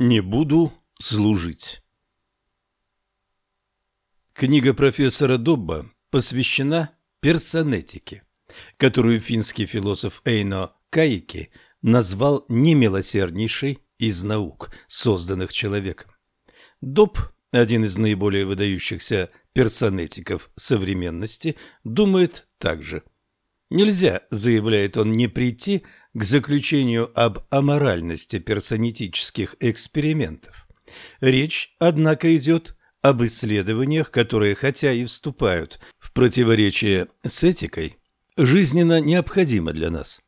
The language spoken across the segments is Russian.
Не буду служить. Книга профессора Добба посвящена персонетике, которую финский философ Эйно Каики назвал немилосерднейшей из наук, созданных человеком. Добб, один из наиболее выдающихся персонетиков современности, думает так же. Нельзя, заявляет он, не прийти к заключению об аморальности персонетических экспериментов. Речь, однако, идет об исследованиях, которые, хотя и вступают в противоречие с этикой, жизненно необходимы для нас.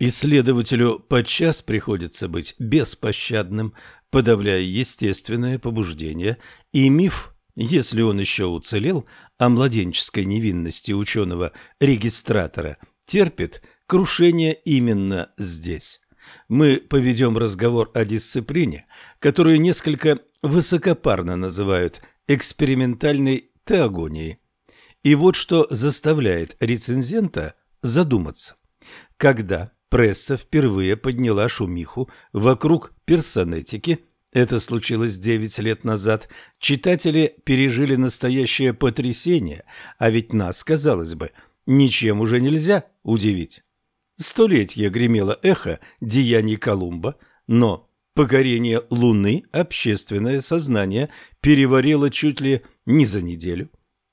Исследователю подчас приходится быть беспощадным, подавляя естественное побуждение, и миф, если он еще уцелел, о младенческой невинности ученого-регистратора терпит крушение именно здесь. Мы поведем разговор о дисциплине, которую несколько высокопарно называют экспериментальной теогонией. И вот что заставляет рецензента задуматься. Когда пресса впервые подняла шумиху вокруг персонетики, это случилось девять лет назад, читатели пережили настоящее потрясение, а ведь нас, казалось бы, ничем уже нельзя удивить. Столетие гремело эхо деяний Колумба, но покорение Луны общественное сознание переварило чуть ли не за неделю,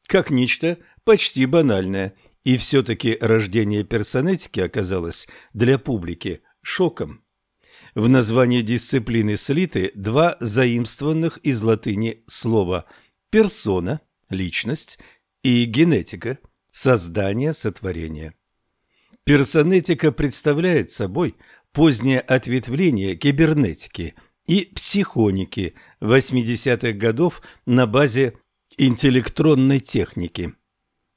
как нечто почти банальное, и все-таки рождение персонетики оказалось для публики шоком. В названии дисциплины слиты два заимствованных из латыни слова «персона» – личность и «генетика» – создание, сотворение. Персонетика представляет собой позднее ответвление кибернетики и психоники 80-х годов на базе интеллектронной техники.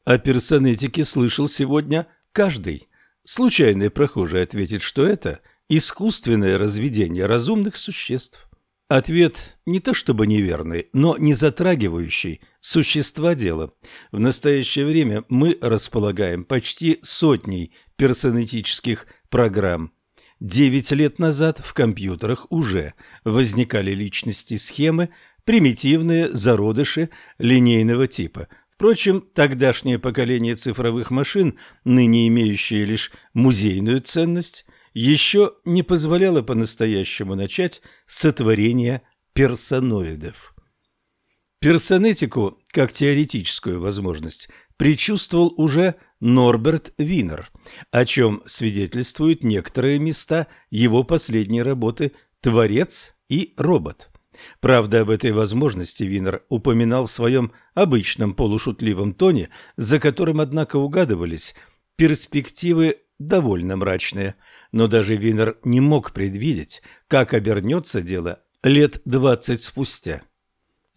О персонетике слышал сегодня каждый. Случайный прохожий ответит, что это искусственное разведение разумных существ. Ответ не то чтобы неверный, но не затрагивающий существа дела. В настоящее время мы располагаем почти сотней персонетических программ. Девять лет назад в компьютерах уже возникали личности схемы, примитивные зародыши линейного типа. Впрочем, тогдашнее поколение цифровых машин, ныне имеющие лишь музейную ценность, еще не позволяло по-настоящему начать сотворение персоноидов. Персонетику, как теоретическую возможность, предчувствовал уже Норберт Винер, о чем свидетельствуют некоторые места его последней работы «Творец и робот». Правда, об этой возможности Винер упоминал в своем обычном полушутливом тоне, за которым, однако, угадывались перспективы довольно мрачные, но даже Винер не мог предвидеть, как обернется дело лет двадцать спустя.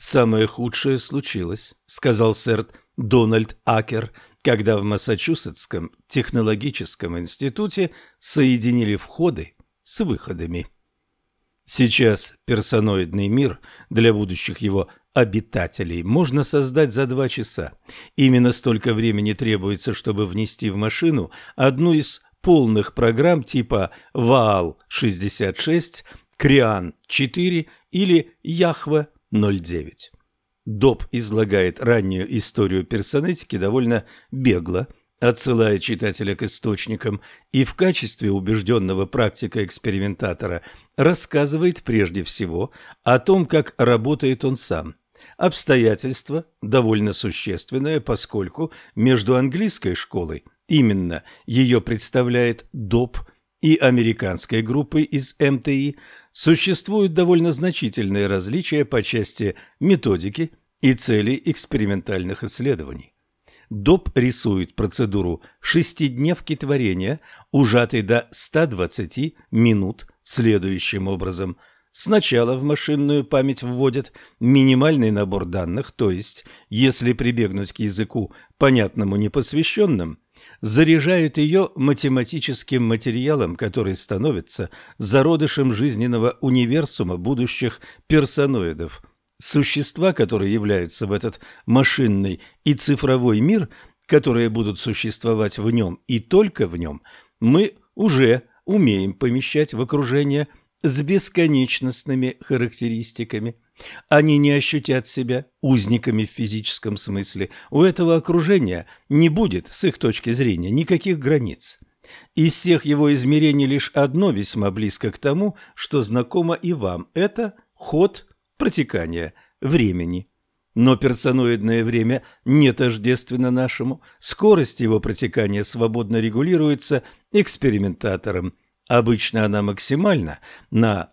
«Самое худшее случилось», — сказал сэр Дональд Акер, когда в Массачусетском технологическом институте соединили входы с выходами. Сейчас персоноидный мир для будущих его обитателей можно создать за два часа. Именно столько времени требуется, чтобы внести в машину одну из полных программ типа ВААЛ-66, Криан-4 или Яхва-09. Доб излагает раннюю историю персонетики довольно бегло, отсылая читателя к источникам, и в качестве убежденного практика-экспериментатора рассказывает прежде всего о том, как работает он сам – Обстоятельство довольно существенное, поскольку между английской школой, именно ее представляет ДОП, и американской группой из МТИ, существуют довольно значительные различия по части методики и целей экспериментальных исследований. ДОП рисует процедуру шестидневки творения, ужатой до 120 минут следующим образом – Сначала в машинную память вводят минимальный набор данных, то есть, если прибегнуть к языку, понятному непосвященным, заряжают ее математическим материалом, который становится зародышем жизненного универсума будущих персоноидов. Существа, которые являются в этот машинный и цифровой мир, которые будут существовать в нем и только в нем, мы уже умеем помещать в окружение – с бесконечностными характеристиками. Они не ощутят себя узниками в физическом смысле. У этого окружения не будет, с их точки зрения, никаких границ. Из всех его измерений лишь одно весьма близко к тому, что знакомо и вам. Это ход протекания времени. Но персоноидное время не тождественно нашему. Скорость его протекания свободно регулируется экспериментатором. Обычно она максимальна на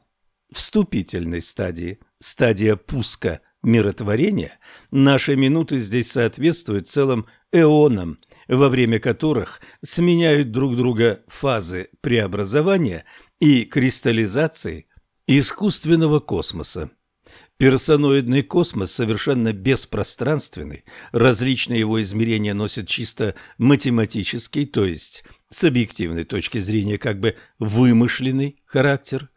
вступительной стадии, стадия пуска миротворения. Наши минуты здесь соответствуют целым эонам, во время которых сменяют друг друга фазы преобразования и кристаллизации искусственного космоса. Персоноидный космос совершенно беспространственный, различные его измерения носят чисто математический, то есть с объективной точки зрения как бы вымышленный характер.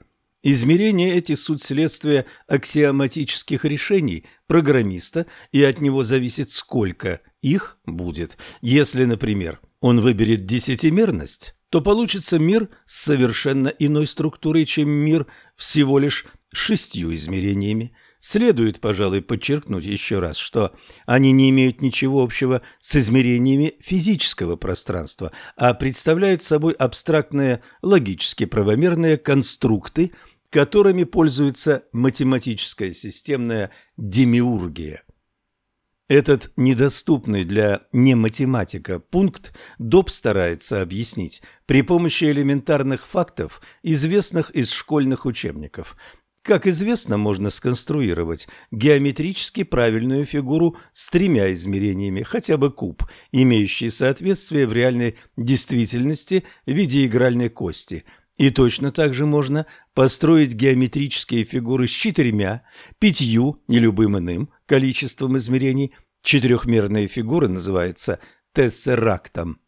Измерения эти суть следствия аксиоматических решений программиста, и от него зависит, сколько их будет. Если, например, он выберет десятимерность, то получится мир с совершенно иной структурой, чем мир всего лишь шестью измерениями. Следует, пожалуй, подчеркнуть еще раз, что они не имеют ничего общего с измерениями физического пространства, а представляют собой абстрактные логически правомерные конструкты, которыми пользуется математическая системная демиургия. Этот недоступный для нематематика пункт Доб старается объяснить при помощи элементарных фактов, известных из школьных учебников – как известно, можно сконструировать геометрически правильную фигуру с тремя измерениями, хотя бы куб, имеющий соответствие в реальной действительности в виде игральной кости. И точно так же можно построить геометрические фигуры с четырьмя, пятью и любым иным количеством измерений. Четырехмерные фигуры называются тессерактом.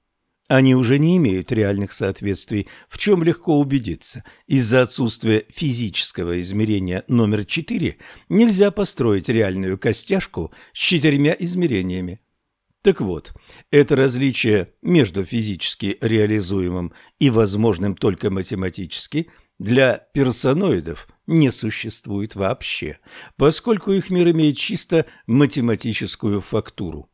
Они уже не имеют реальных соответствий, в чем легко убедиться. Из-за отсутствия физического измерения номер 4 нельзя построить реальную костяшку с четырьмя измерениями. Так вот, это различие между физически реализуемым и возможным только математически для персоноидов не существует вообще, поскольку их мир имеет чисто математическую фактуру.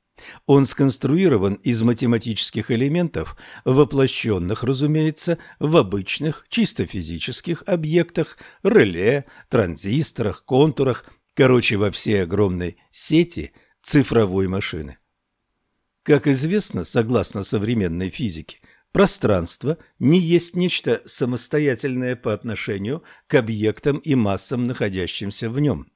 Он сконструирован из математических элементов, воплощенных, разумеется, в обычных, чисто физических объектах, реле, транзисторах, контурах, короче, во всей огромной сети цифровой машины. Как известно, согласно современной физике, пространство не есть нечто самостоятельное по отношению к объектам и массам, находящимся в нем.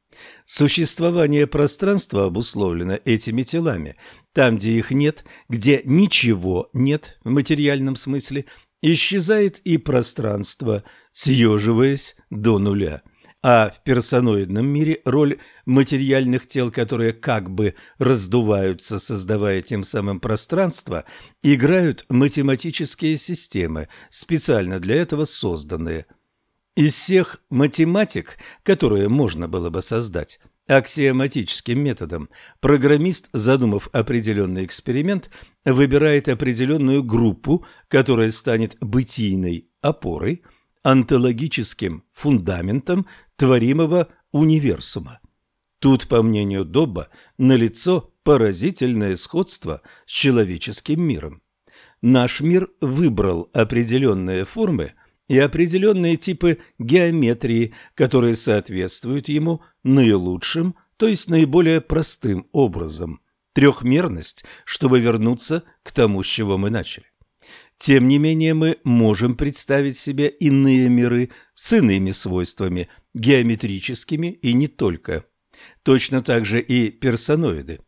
Существование пространства обусловлено этими телами. Там, где их нет, где ничего нет в материальном смысле, исчезает и пространство, съеживаясь до нуля. А в персоноидном мире роль материальных тел, которые как бы раздуваются, создавая тем самым пространство, играют математические системы, специально для этого созданные – из всех математик, которые можно было бы создать аксиоматическим методом, программист, задумав определенный эксперимент, выбирает определенную группу, которая станет бытийной опорой, онтологическим фундаментом творимого универсума. Тут, по мнению Добба, налицо поразительное сходство с человеческим миром. Наш мир выбрал определенные формы – и определенные типы геометрии, которые соответствуют ему наилучшим, то есть наиболее простым образом. Трехмерность, чтобы вернуться к тому, с чего мы начали. Тем не менее, мы можем представить себе иные миры с иными свойствами, геометрическими и не только. Точно так же и персоноиды.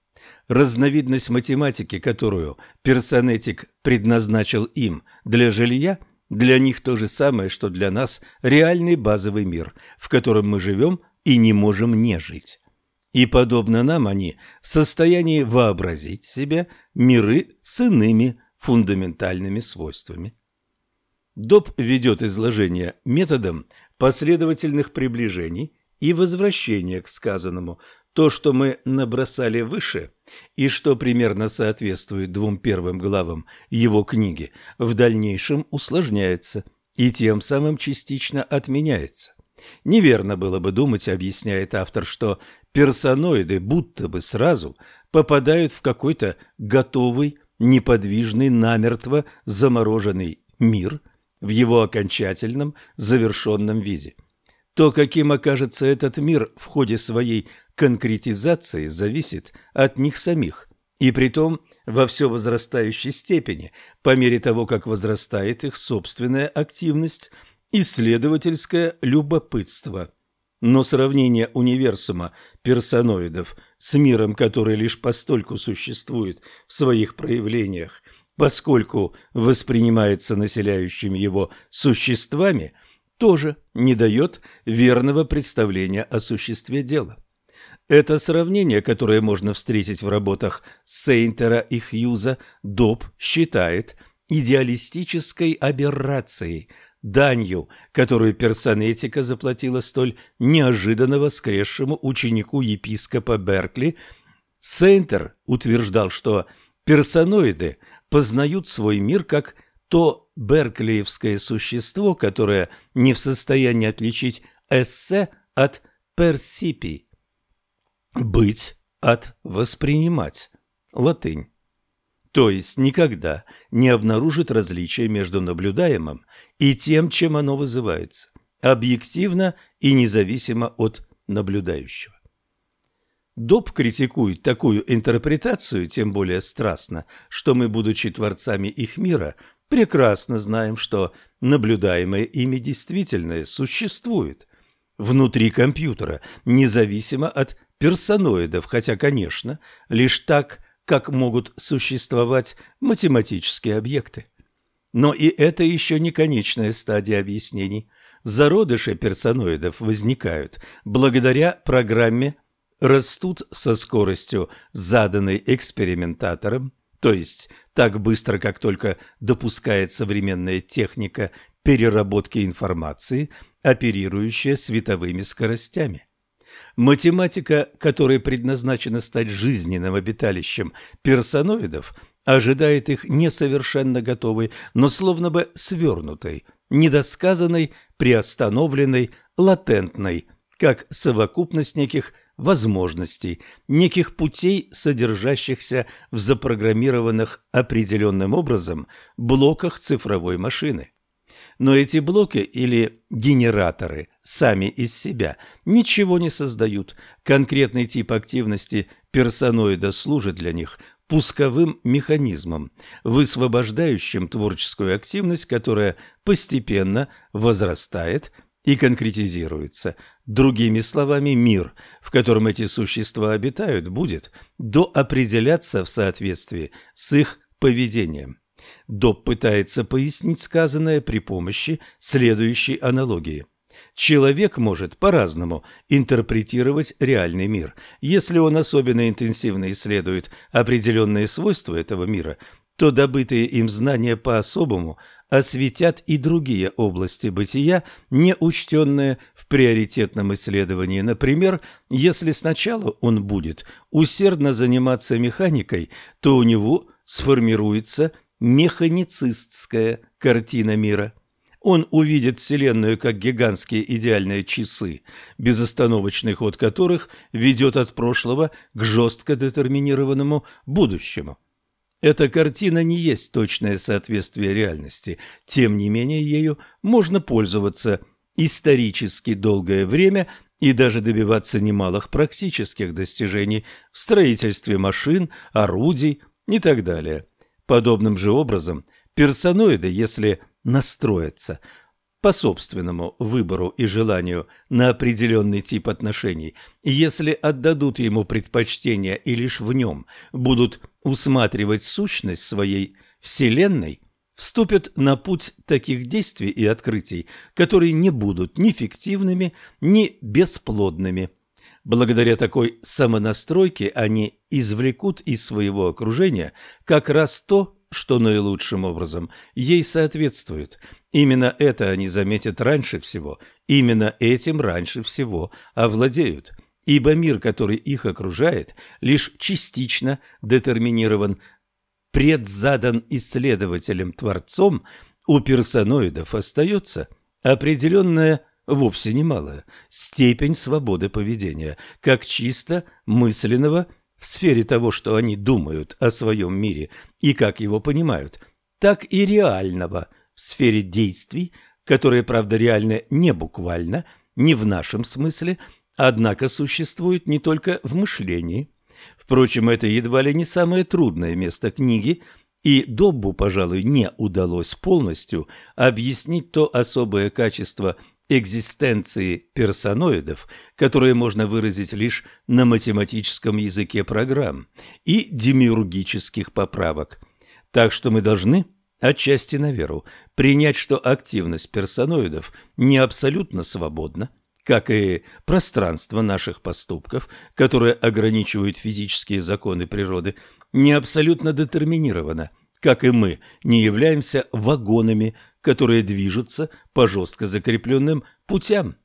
Разновидность математики, которую персонетик предназначил им для жилья – для них то же самое, что для нас реальный базовый мир, в котором мы живем и не можем не жить. И, подобно нам, они в состоянии вообразить себе миры с иными фундаментальными свойствами. Доб ведет изложение методом последовательных приближений и возвращения к сказанному, то, что мы набросали выше, и что примерно соответствует двум первым главам его книги, в дальнейшем усложняется и тем самым частично отменяется. Неверно было бы думать, объясняет автор, что персоноиды будто бы сразу попадают в какой-то готовый, неподвижный, намертво замороженный мир в его окончательном, завершенном виде. То, каким окажется этот мир в ходе своей конкретизации, зависит от них самих, и притом во все возрастающей степени, по мере того, как возрастает их собственная активность, исследовательское любопытство. Но сравнение универсума персоноидов с миром, который лишь постольку существует в своих проявлениях, поскольку воспринимается населяющими его существами, тоже не дает верного представления о существе дела. Это сравнение, которое можно встретить в работах Сейнтера и Хьюза, Доб считает идеалистической аберрацией, данью, которую персонетика заплатила столь неожиданно воскресшему ученику епископа Беркли. Сейнтер утверждал, что персоноиды познают свой мир как то берклиевское существо, которое не в состоянии отличить эссе от персипи. Быть от воспринимать. Латынь. То есть никогда не обнаружит различия между наблюдаемым и тем, чем оно вызывается, объективно и независимо от наблюдающего. Доб критикует такую интерпретацию тем более страстно, что мы, будучи творцами их мира, прекрасно знаем, что наблюдаемое ими действительное существует внутри компьютера, независимо от персоноидов, хотя, конечно, лишь так, как могут существовать математические объекты. Но и это еще не конечная стадия объяснений. Зародыши персоноидов возникают благодаря программе, растут со скоростью, заданной экспериментатором, то есть так быстро, как только допускает современная техника переработки информации, оперирующая световыми скоростями. Математика, которая предназначена стать жизненным обиталищем персоноидов, ожидает их несовершенно готовой, но словно бы свернутой, недосказанной, приостановленной, латентной, как совокупность неких возможностей, неких путей, содержащихся в запрограммированных определенным образом блоках цифровой машины. Но эти блоки или генераторы сами из себя ничего не создают. Конкретный тип активности персоноида служит для них пусковым механизмом, высвобождающим творческую активность, которая постепенно возрастает и конкретизируется. Другими словами, мир, в котором эти существа обитают, будет доопределяться в соответствии с их поведением. Доб пытается пояснить сказанное при помощи следующей аналогии. Человек может по-разному интерпретировать реальный мир. Если он особенно интенсивно исследует определенные свойства этого мира, то добытые им знания по-особому осветят и другие области бытия, не учтенные в приоритетном исследовании. Например, если сначала он будет усердно заниматься механикой, то у него сформируется механицистская картина мира. Он увидит Вселенную как гигантские идеальные часы, безостановочный ход которых ведет от прошлого к жестко детерминированному будущему. Эта картина не есть точное соответствие реальности, тем не менее ею можно пользоваться исторически долгое время и даже добиваться немалых практических достижений в строительстве машин, орудий и так далее. Подобным же образом персоноиды, если настроятся по собственному выбору и желанию на определенный тип отношений, если отдадут ему предпочтение и лишь в нем будут усматривать сущность своей Вселенной, вступят на путь таких действий и открытий, которые не будут ни фиктивными, ни бесплодными. Благодаря такой самонастройке они извлекут из своего окружения как раз то, что наилучшим образом ей соответствует. Именно это они заметят раньше всего, именно этим раньше всего овладеют. Ибо мир, который их окружает, лишь частично детерминирован, предзадан исследователем-творцом, у персоноидов остается определенная вовсе немалая, степень свободы поведения, как чисто мысленного в сфере того, что они думают о своем мире и как его понимают, так и реального в сфере действий, которые, правда, реальны не буквально, не в нашем смысле, однако существуют не только в мышлении. Впрочем, это едва ли не самое трудное место книги, и Доббу, пожалуй, не удалось полностью объяснить то особое качество экзистенции персоноидов, которые можно выразить лишь на математическом языке программ, и демиургических поправок. Так что мы должны, отчасти на веру, принять, что активность персоноидов не абсолютно свободна, как и пространство наших поступков, которое ограничивает физические законы природы, не абсолютно детерминировано, как и мы не являемся вагонами, которые движутся по жестко закрепленным путям.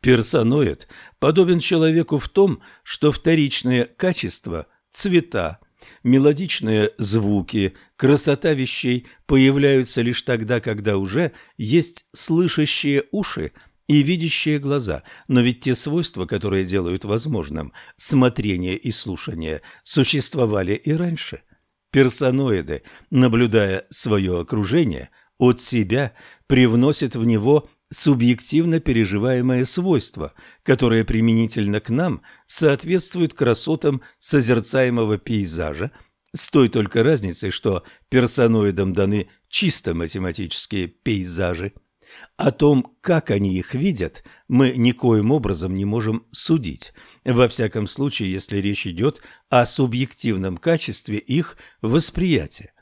Персоноид подобен человеку в том, что вторичные качества, цвета, мелодичные звуки, красота вещей появляются лишь тогда, когда уже есть слышащие уши – и видящие глаза, но ведь те свойства, которые делают возможным смотрение и слушание, существовали и раньше. Персоноиды, наблюдая свое окружение, от себя привносят в него субъективно переживаемое свойство, которое применительно к нам соответствует красотам созерцаемого пейзажа, с той только разницей, что персоноидам даны чисто математические пейзажи. О том, как они их видят, мы никоим образом не можем судить, во всяком случае, если речь идет о субъективном качестве их восприятия.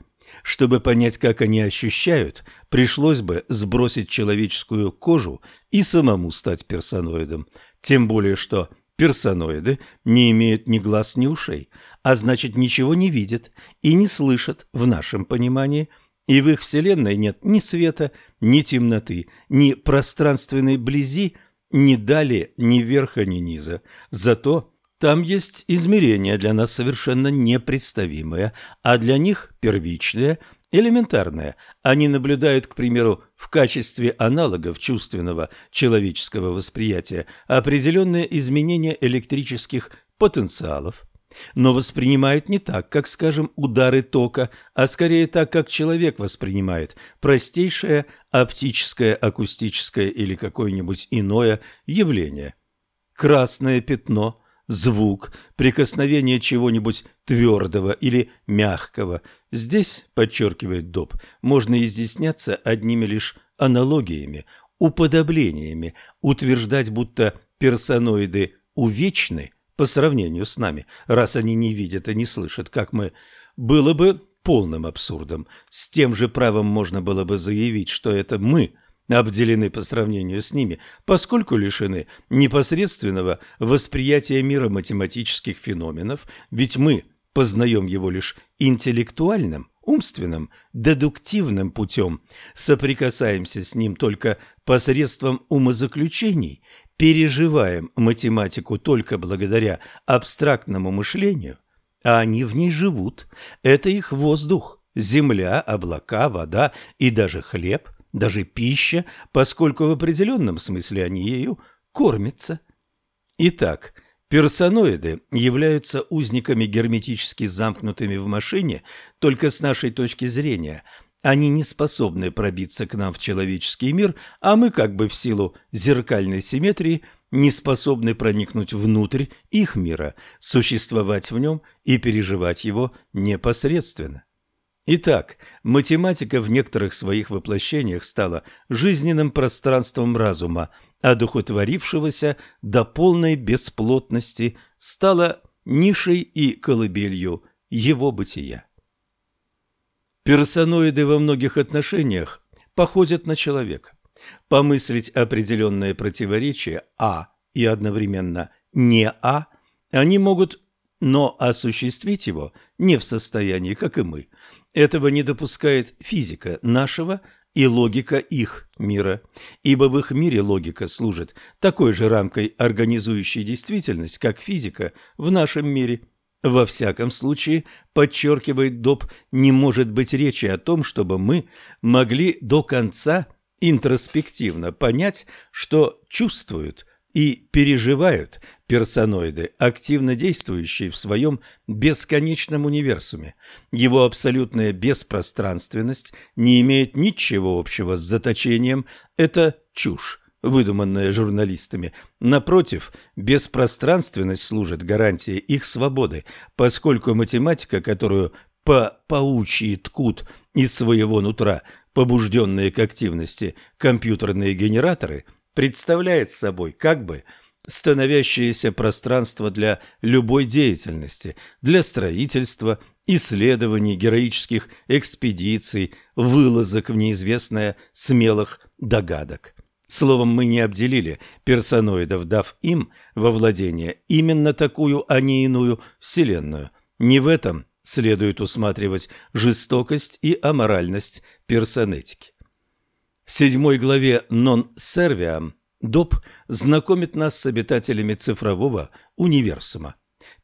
Чтобы понять, как они ощущают, пришлось бы сбросить человеческую кожу и самому стать персоноидом, тем более что персоноиды не имеют ни глаз, ни ушей, а значит ничего не видят и не слышат в нашем понимании – и в их вселенной нет ни света, ни темноты, ни пространственной близи, ни дали, ни верха, ни низа. Зато там есть измерения для нас совершенно непредставимые, а для них первичные, элементарные. Они наблюдают, к примеру, в качестве аналогов чувственного человеческого восприятия определенные изменения электрических потенциалов, но воспринимают не так, как, скажем, удары тока, а скорее так, как человек воспринимает простейшее оптическое, акустическое или какое-нибудь иное явление. Красное пятно, звук, прикосновение чего-нибудь твердого или мягкого. Здесь, подчеркивает Доб, можно изъясняться одними лишь аналогиями, уподоблениями, утверждать, будто персоноиды увечны – по сравнению с нами, раз они не видят и не слышат, как мы, было бы полным абсурдом. С тем же правом можно было бы заявить, что это мы обделены по сравнению с ними, поскольку лишены непосредственного восприятия мира математических феноменов, ведь мы познаем его лишь интеллектуальным, умственным, дедуктивным путем, соприкасаемся с ним только посредством умозаключений, переживаем математику только благодаря абстрактному мышлению, а они в ней живут. Это их воздух, земля, облака, вода и даже хлеб, даже пища, поскольку в определенном смысле они ею кормятся. Итак, персоноиды являются узниками герметически замкнутыми в машине только с нашей точки зрения – они не способны пробиться к нам в человеческий мир, а мы как бы в силу зеркальной симметрии не способны проникнуть внутрь их мира, существовать в нем и переживать его непосредственно. Итак, математика в некоторых своих воплощениях стала жизненным пространством разума, одухотворившегося до полной бесплотности, стала нишей и колыбелью его бытия. Персоноиды во многих отношениях походят на человека. Помыслить определенное противоречие «а» и одновременно «не а» они могут, но осуществить его не в состоянии, как и мы. Этого не допускает физика нашего и логика их мира, ибо в их мире логика служит такой же рамкой, организующей действительность, как физика в нашем мире – во всяком случае, подчеркивает Доб, не может быть речи о том, чтобы мы могли до конца интроспективно понять, что чувствуют и переживают персоноиды, активно действующие в своем бесконечном универсуме. Его абсолютная беспространственность не имеет ничего общего с заточением, это чушь выдуманная журналистами. Напротив, беспространственность служит гарантией их свободы, поскольку математика, которую по паучьи ткут из своего нутра побужденные к активности компьютерные генераторы, представляет собой как бы становящееся пространство для любой деятельности, для строительства, исследований, героических экспедиций, вылазок в неизвестное смелых догадок. Словом, мы не обделили персоноидов, дав им во владение именно такую, а не иную вселенную. Не в этом следует усматривать жестокость и аморальность персонетики. В седьмой главе «Non Serviam» Доб знакомит нас с обитателями цифрового универсума.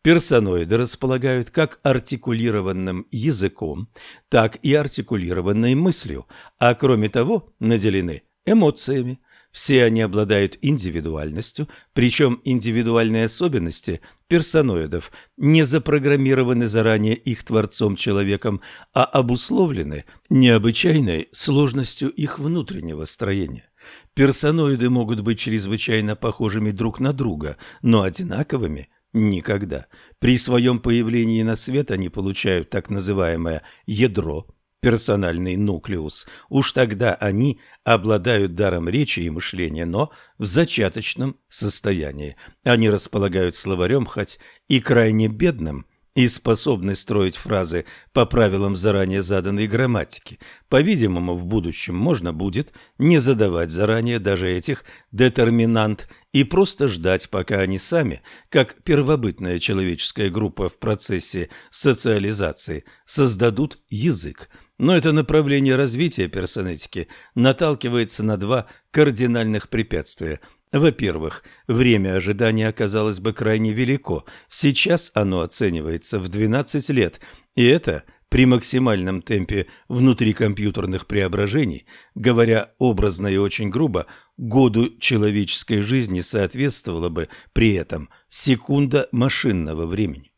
Персоноиды располагают как артикулированным языком, так и артикулированной мыслью, а кроме того наделены эмоциями, все они обладают индивидуальностью, причем индивидуальные особенности персоноидов не запрограммированы заранее их творцом-человеком, а обусловлены необычайной сложностью их внутреннего строения. Персоноиды могут быть чрезвычайно похожими друг на друга, но одинаковыми – никогда. При своем появлении на свет они получают так называемое «ядро», персональный нуклеус, уж тогда они обладают даром речи и мышления, но в зачаточном состоянии. Они располагают словарем, хоть и крайне бедным, и способны строить фразы по правилам заранее заданной грамматики. По-видимому, в будущем можно будет не задавать заранее даже этих детерминант и просто ждать, пока они сами, как первобытная человеческая группа в процессе социализации, создадут язык – но это направление развития персонетики наталкивается на два кардинальных препятствия. Во-первых, время ожидания оказалось бы крайне велико. Сейчас оно оценивается в 12 лет, и это при максимальном темпе внутрикомпьютерных преображений, говоря образно и очень грубо, году человеческой жизни соответствовало бы при этом секунда машинного времени.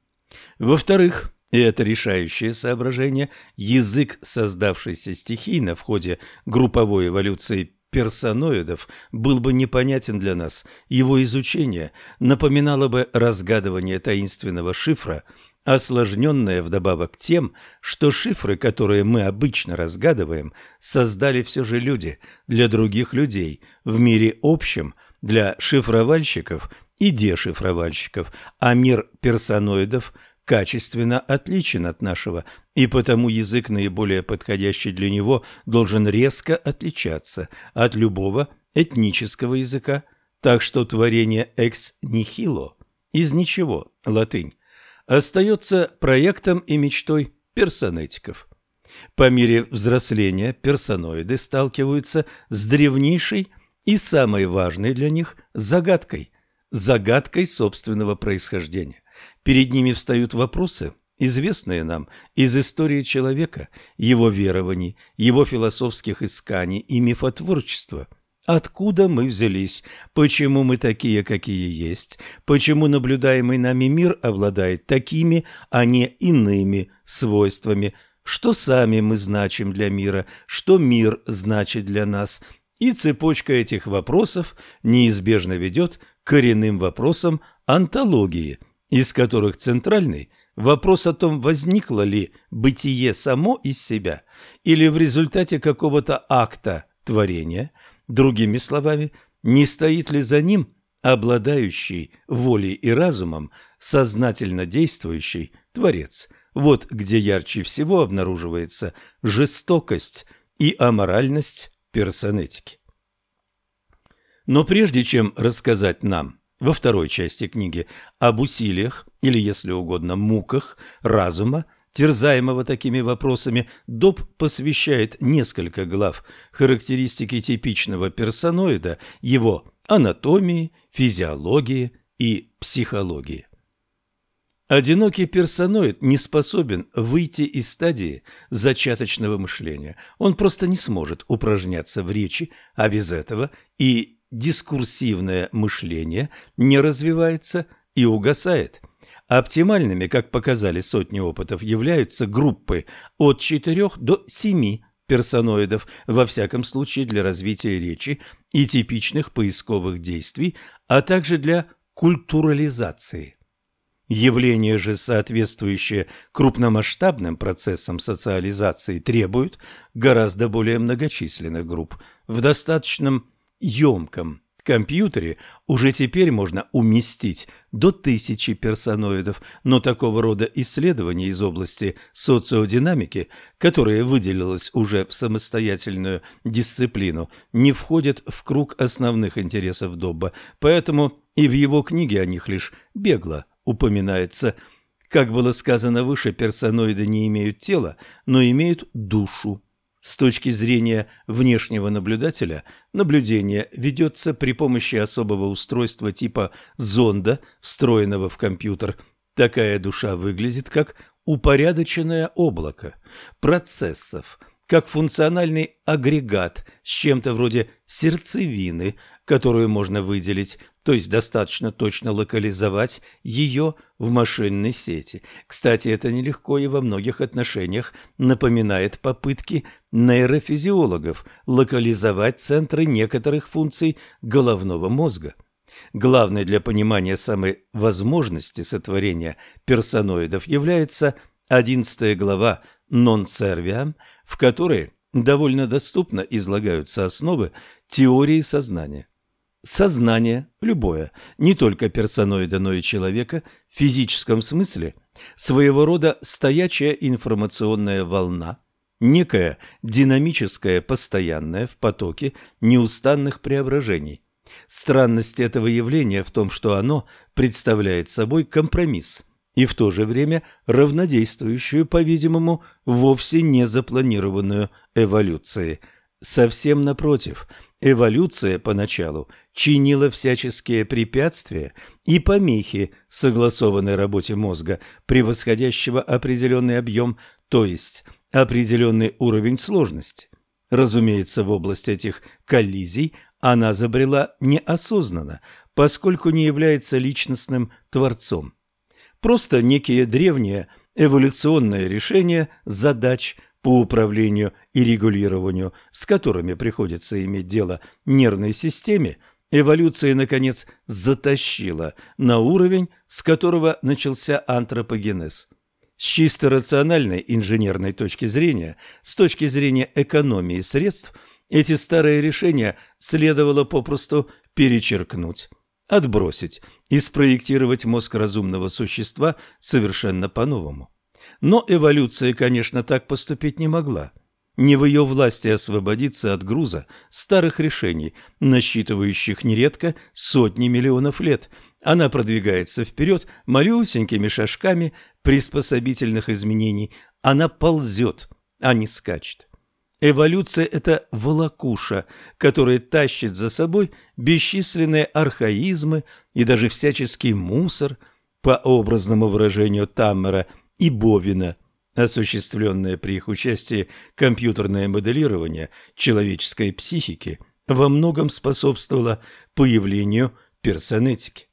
Во-вторых, и это решающее соображение, язык, создавшийся стихийно в ходе групповой эволюции персоноидов, был бы непонятен для нас. Его изучение напоминало бы разгадывание таинственного шифра, осложненное вдобавок тем, что шифры, которые мы обычно разгадываем, создали все же люди для других людей в мире общем, для шифровальщиков и дешифровальщиков, а мир персоноидов – качественно отличен от нашего, и потому язык, наиболее подходящий для него, должен резко отличаться от любого этнического языка, так что творение «ex nihilo» из ничего, латынь, остается проектом и мечтой персонетиков. По мере взросления персоноиды сталкиваются с древнейшей и самой важной для них загадкой – загадкой собственного происхождения. Перед ними встают вопросы, известные нам из истории человека, его верований, его философских исканий и мифотворчества. Откуда мы взялись? Почему мы такие, какие есть? Почему наблюдаемый нами мир обладает такими, а не иными свойствами? Что сами мы значим для мира? Что мир значит для нас? И цепочка этих вопросов неизбежно ведет к коренным вопросам антологии – из которых центральный – вопрос о том, возникло ли бытие само из себя или в результате какого-то акта творения, другими словами, не стоит ли за ним обладающий волей и разумом, сознательно действующий Творец. Вот где ярче всего обнаруживается жестокость и аморальность персонетики. Но прежде чем рассказать нам во второй части книги об усилиях, или, если угодно, муках разума, терзаемого такими вопросами, Доб посвящает несколько глав характеристике типичного персоноида, его анатомии, физиологии и психологии. Одинокий персоноид не способен выйти из стадии зачаточного мышления. Он просто не сможет упражняться в речи, а без этого и дискурсивное мышление не развивается и угасает. Оптимальными, как показали сотни опытов, являются группы от 4 до 7 персоноидов, во всяком случае для развития речи и типичных поисковых действий, а также для культурализации. Явление же, соответствующее крупномасштабным процессам социализации, требует гораздо более многочисленных групп. В достаточном емком компьютере уже теперь можно уместить до тысячи персоноидов, но такого рода исследования из области социодинамики, которая выделилась уже в самостоятельную дисциплину, не входят в круг основных интересов Добба, поэтому и в его книге о них лишь бегло упоминается. Как было сказано выше, персоноиды не имеют тела, но имеют душу. С точки зрения внешнего наблюдателя, наблюдение ведется при помощи особого устройства типа зонда, встроенного в компьютер. Такая душа выглядит как упорядоченное облако процессов, как функциональный агрегат с чем-то вроде сердцевины, которую можно выделить, то есть достаточно точно локализовать ее в машинной сети. Кстати, это нелегко и во многих отношениях напоминает попытки нейрофизиологов локализовать центры некоторых функций головного мозга. Главной для понимания самой возможности сотворения персоноидов является 11 глава «Non Serviam», в которой довольно доступно излагаются основы теории сознания. Сознание, любое, не только персоноида, но и человека, в физическом смысле, своего рода стоячая информационная волна, некая динамическая, постоянная в потоке неустанных преображений. Странность этого явления в том, что оно представляет собой компромисс и в то же время равнодействующую, по-видимому, вовсе не запланированную эволюции. Совсем напротив – Эволюция поначалу чинила всяческие препятствия и помехи согласованной работе мозга, превосходящего определенный объем, то есть определенный уровень сложности. Разумеется, в область этих коллизий она забрела неосознанно, поскольку не является личностным творцом. Просто некие древние эволюционные решения задач – по управлению и регулированию, с которыми приходится иметь дело нервной системе, эволюция, наконец, затащила на уровень, с которого начался антропогенез. С чисто рациональной инженерной точки зрения, с точки зрения экономии средств, эти старые решения следовало попросту перечеркнуть, отбросить и спроектировать мозг разумного существа совершенно по-новому. Но эволюция, конечно, так поступить не могла. Не в ее власти освободиться от груза старых решений, насчитывающих нередко сотни миллионов лет. Она продвигается вперед малюсенькими шажками приспособительных изменений. Она ползет, а не скачет. Эволюция – это волокуша, которая тащит за собой бесчисленные архаизмы и даже всяческий мусор, по образному выражению Таммера – и Бовина, осуществленное при их участии компьютерное моделирование человеческой психики, во многом способствовало появлению персонетики.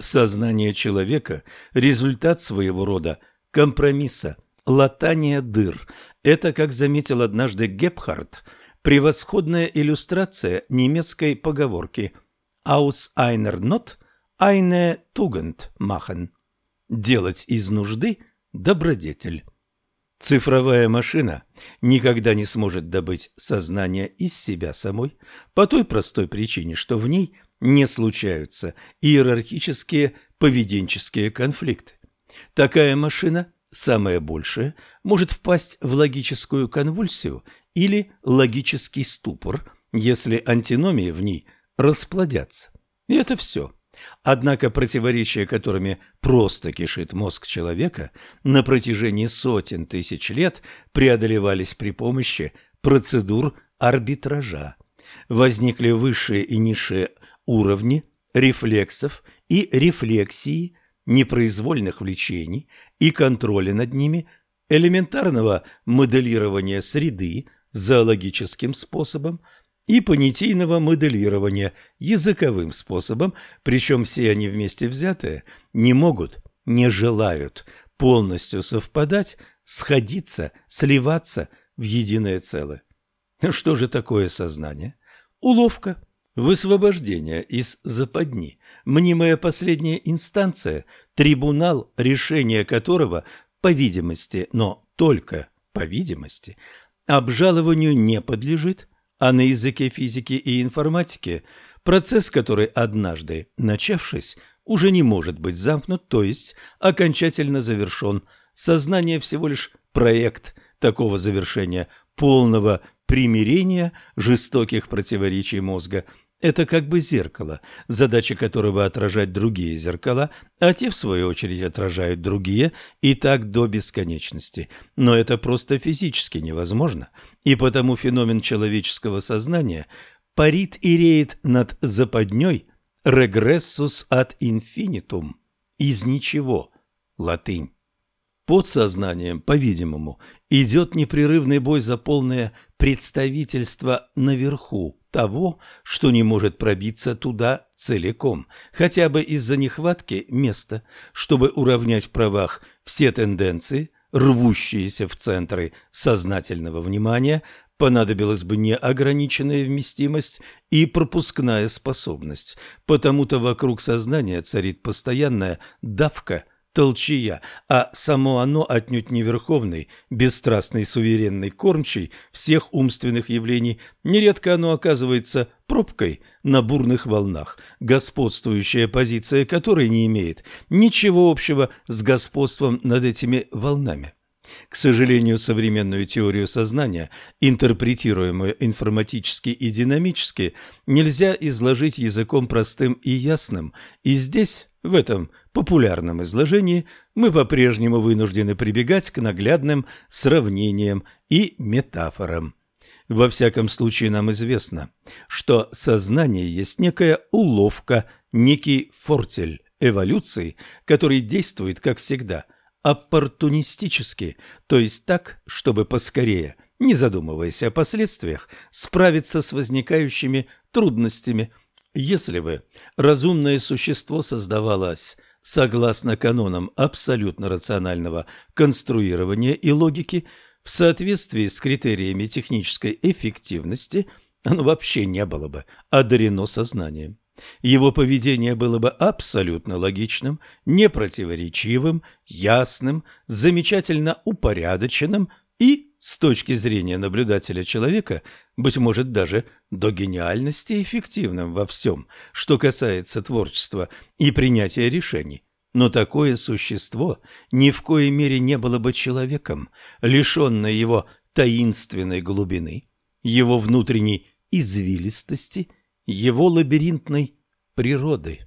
Сознание человека – результат своего рода компромисса, латания дыр. Это, как заметил однажды Гепхард, превосходная иллюстрация немецкой поговорки «Aus einer Not eine Tugend machen» делать из нужды добродетель. Цифровая машина никогда не сможет добыть сознание из себя самой по той простой причине, что в ней не случаются иерархические поведенческие конфликты. Такая машина, самая большая, может впасть в логическую конвульсию или логический ступор, если антиномии в ней расплодятся. И это все. Однако противоречия, которыми просто кишит мозг человека, на протяжении сотен тысяч лет преодолевались при помощи процедур арбитража. Возникли высшие и низшие уровни рефлексов и рефлексии, непроизвольных влечений и контроля над ними, элементарного моделирования среды зоологическим способом и понятийного моделирования языковым способом, причем все они вместе взятые не могут, не желают полностью совпадать, сходиться, сливаться в единое целое. Что же такое сознание? Уловка, высвобождение из западни, мнимая последняя инстанция, трибунал, решение которого, по видимости, но только по видимости, обжалованию не подлежит, а на языке физики и информатики процесс, который однажды начавшись, уже не может быть замкнут, то есть окончательно завершен. Сознание всего лишь проект такого завершения, полного примирения жестоких противоречий мозга. Это как бы зеркало, задача которого отражать другие зеркала, а те, в свою очередь, отражают другие, и так до бесконечности. Но это просто физически невозможно, и потому феномен человеческого сознания парит и реет над западней «регрессус ad infinitum» из ничего, латынь. Под сознанием, по-видимому, идет непрерывный бой за полное представительство наверху того, что не может пробиться туда целиком, хотя бы из-за нехватки места, чтобы уравнять в правах все тенденции, рвущиеся в центры сознательного внимания, понадобилась бы неограниченная вместимость и пропускная способность, потому-то вокруг сознания царит постоянная давка – толчья, а само оно отнюдь не верховный, бесстрастный, суверенный кормчий всех умственных явлений, нередко оно оказывается пробкой на бурных волнах, господствующая позиция которой не имеет ничего общего с господством над этими волнами. К сожалению, современную теорию сознания, интерпретируемую информатически и динамически, нельзя изложить языком простым и ясным, и здесь, в этом популярном изложении мы по-прежнему вынуждены прибегать к наглядным сравнениям и метафорам. Во всяком случае нам известно, что сознание есть некая уловка, некий фортель эволюции, который действует, как всегда, оппортунистически, то есть так, чтобы поскорее, не задумываясь о последствиях, справиться с возникающими трудностями. Если бы разумное существо создавалось согласно канонам абсолютно рационального конструирования и логики, в соответствии с критериями технической эффективности, оно вообще не было бы одарено сознанием. Его поведение было бы абсолютно логичным, непротиворечивым, ясным, замечательно упорядоченным и, с точки зрения наблюдателя человека, быть может даже до гениальности эффективным во всем, что касается творчества и принятия решений. Но такое существо ни в коей мере не было бы человеком, лишенное его таинственной глубины, его внутренней извилистости, его лабиринтной природы.